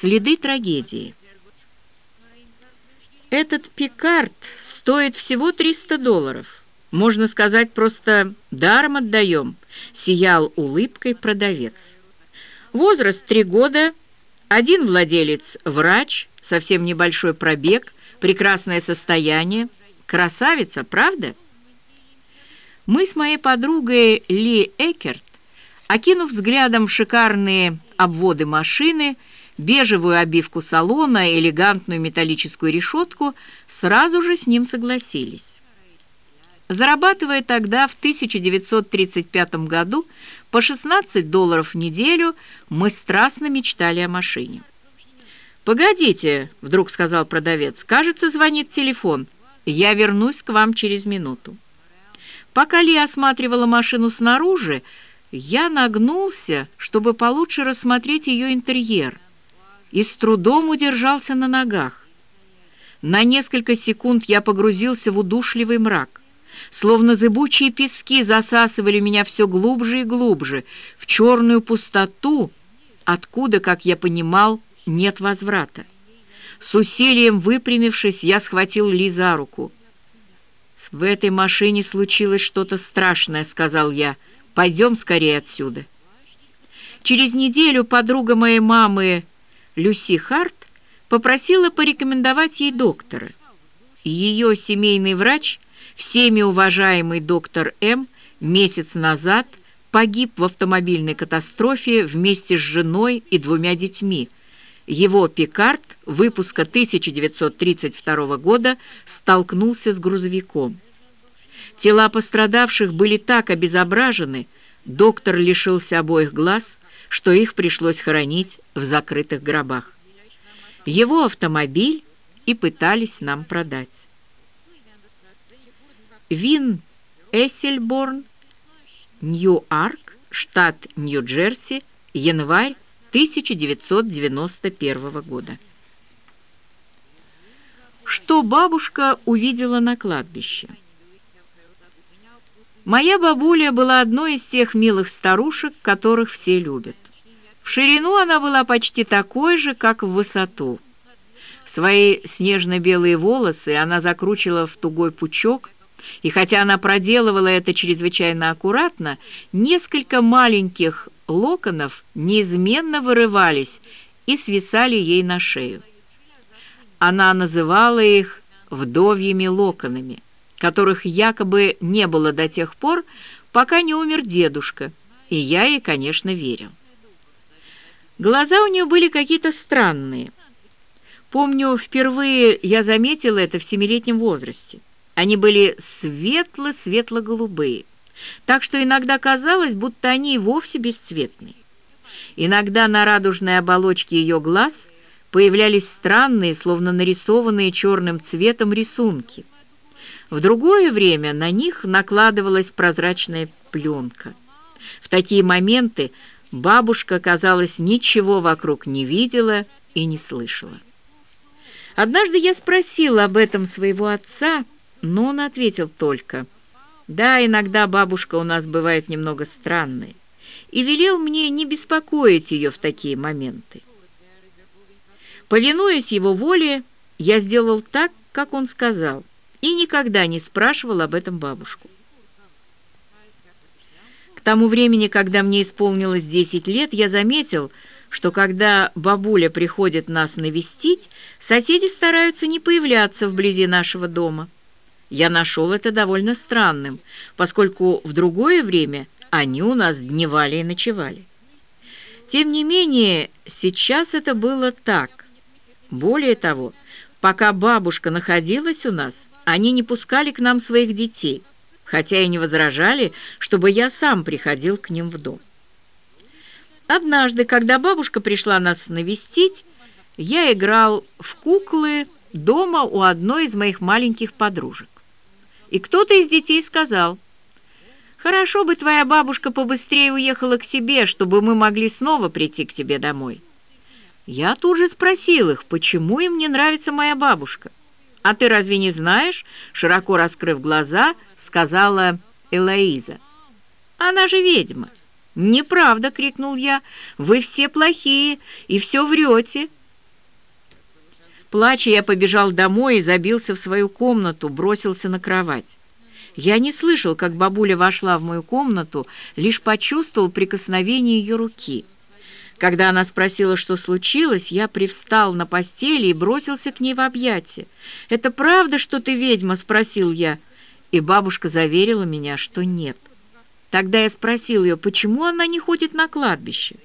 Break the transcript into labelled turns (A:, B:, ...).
A: Следы трагедии. Этот Пикард стоит всего 300 долларов. Можно сказать, просто даром отдаем, сиял улыбкой продавец. Возраст три года, один владелец – врач, совсем небольшой пробег, прекрасное состояние. Красавица, правда? Мы с моей подругой Ли Экерт, окинув взглядом шикарные обводы машины, бежевую обивку салона и элегантную металлическую решетку, сразу же с ним согласились. Зарабатывая тогда в 1935 году по 16 долларов в неделю, мы страстно мечтали о машине. «Погодите», — вдруг сказал продавец, — «кажется, звонит телефон. Я вернусь к вам через минуту». Пока Ли осматривала машину снаружи, я нагнулся, чтобы получше рассмотреть ее интерьер, и с трудом удержался на ногах. На несколько секунд я погрузился в удушливый мрак. Словно зыбучие пески засасывали меня все глубже и глубже, в черную пустоту, откуда, как я понимал, нет возврата. С усилием выпрямившись, я схватил Ли за руку. «В этой машине случилось что-то страшное», — сказал я. «Пойдем скорее отсюда». Через неделю подруга моей мамы, Люси Харт, попросила порекомендовать ей доктора. Ее семейный врач, всеми уважаемый доктор М, месяц назад погиб в автомобильной катастрофе вместе с женой и двумя детьми. Его «Пикард» выпуска 1932 года столкнулся с грузовиком. Тела пострадавших были так обезображены, доктор лишился обоих глаз, что их пришлось хоронить в закрытых гробах. Его автомобиль и пытались нам продать. Вин Эссельборн, Нью-Арк, штат Нью-Джерси, январь 1991 года. Что бабушка увидела на кладбище? Моя бабуля была одной из тех милых старушек, которых все любят. В ширину она была почти такой же, как в высоту. Свои снежно-белые волосы она закручивала в тугой пучок, и хотя она проделывала это чрезвычайно аккуратно, несколько маленьких локонов неизменно вырывались и свисали ей на шею. Она называла их «вдовьими локонами», которых якобы не было до тех пор, пока не умер дедушка, и я ей, конечно, верил. Глаза у нее были какие-то странные. Помню, впервые я заметила это в семилетнем возрасте. Они были светло-светло-голубые, так что иногда казалось, будто они вовсе бесцветные. Иногда на радужной оболочке ее глаз появлялись странные, словно нарисованные черным цветом рисунки. В другое время на них накладывалась прозрачная пленка. В такие моменты бабушка, казалось, ничего вокруг не видела и не слышала. Однажды я спросила об этом своего отца, но он ответил только «Да, иногда бабушка у нас бывает немного странной», и велел мне не беспокоить ее в такие моменты. Повинуясь его воле, я сделал так, как он сказал, и никогда не спрашивал об этом бабушку. К тому времени, когда мне исполнилось 10 лет, я заметил, что когда бабуля приходит нас навестить, соседи стараются не появляться вблизи нашего дома. Я нашел это довольно странным, поскольку в другое время они у нас дневали и ночевали. Тем не менее, сейчас это было так. Более того, пока бабушка находилась у нас, они не пускали к нам своих детей, хотя и не возражали, чтобы я сам приходил к ним в дом. Однажды, когда бабушка пришла нас навестить, я играл в куклы дома у одной из моих маленьких подружек. И кто-то из детей сказал, «Хорошо бы твоя бабушка побыстрее уехала к себе, чтобы мы могли снова прийти к тебе домой». Я тут же спросил их, почему им не нравится моя бабушка. «А ты разве не знаешь?» — широко раскрыв глаза, сказала Элоиза. «Она же ведьма». «Неправда!» — крикнул я. «Вы все плохие и все врете. плача я побежал домой и забился в свою комнату, бросился на кровать. Я не слышал, как бабуля вошла в мою комнату, лишь почувствовал прикосновение ее руки. Когда она спросила, что случилось, я привстал на постели и бросился к ней в объятия. «Это правда, что ты ведьма?» — спросил я. И бабушка заверила меня, что нет. Тогда я спросил ее, почему она не ходит на кладбище.